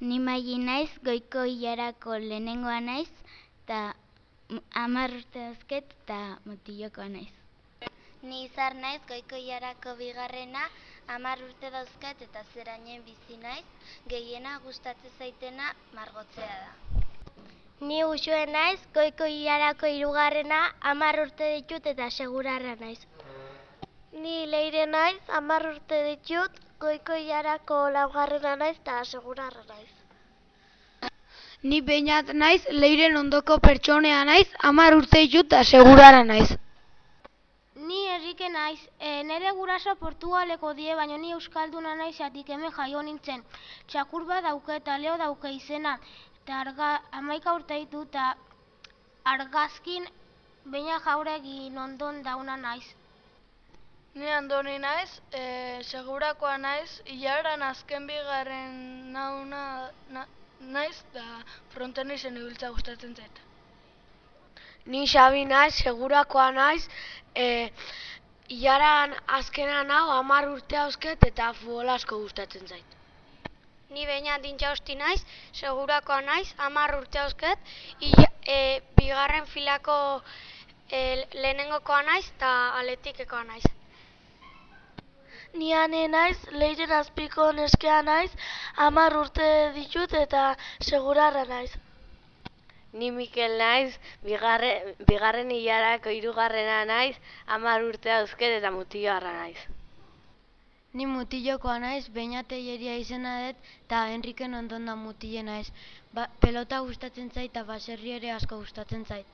Ni maili naiz, goiko hilarako lehenengoa naiz, eta hamar urte dauzket, eta mutilokoa naiz. Ni izar naiz, goiko hilarako bigarrena, hamar urte dauzkat eta zerainen bizi naiz, gehiena gustatzen zaitena margotzea da. Ni usue naiz, goiko hilarako hirugarrena, hamar urte ditut eta segurarra naiz. Ni leire naiz, hamar urte ditut, goiko hilarako laugarrena naiz eta segurarra naiz. Ni Beñat naiz, leiren ondoko pertsonea naiz, hamar urte ditut eta segurara naiz. Ni Enrique naiz, e, nire guraso Portugaleko die, baina ni Euskalduna naiz atik hemen jaio nintzen. Txakur bat dauke eta leo dauke izena, eta arga, amaika urte ditu eta argazkin baina jauregin ondon dauna naiz. Ni andoni naiz, e, segurakoa naiz, hilaran azken bigarren nauna na, naiz, da fronten izen ibiltza gustatzen zait. Ni Xabi naiz, segurakoa naiz, e, ilaran azkena nau, hamar urte hauzket eta futbol asko gustatzen zait. Ni baina dintxausti naiz, segurakoa naiz, hamar urte hauzket, e, bigarren filako e, lehenengokoa naiz eta aletikekoa naiz. Ni ane naiz, leiren azpiko neskea naiz, hamar urte ditut eta segurarra naiz. Ni Mikel naiz, bigarren, bigarren hilarako hirugarrena naiz, hamar urte dauzket eta mutilarra naiz. Ni mutilokoa naiz, beinateieria izena dut, eta Enriken ondon da mutile naiz. Ba, pelota gustatzen zait eta baserri ere asko gustatzen zait.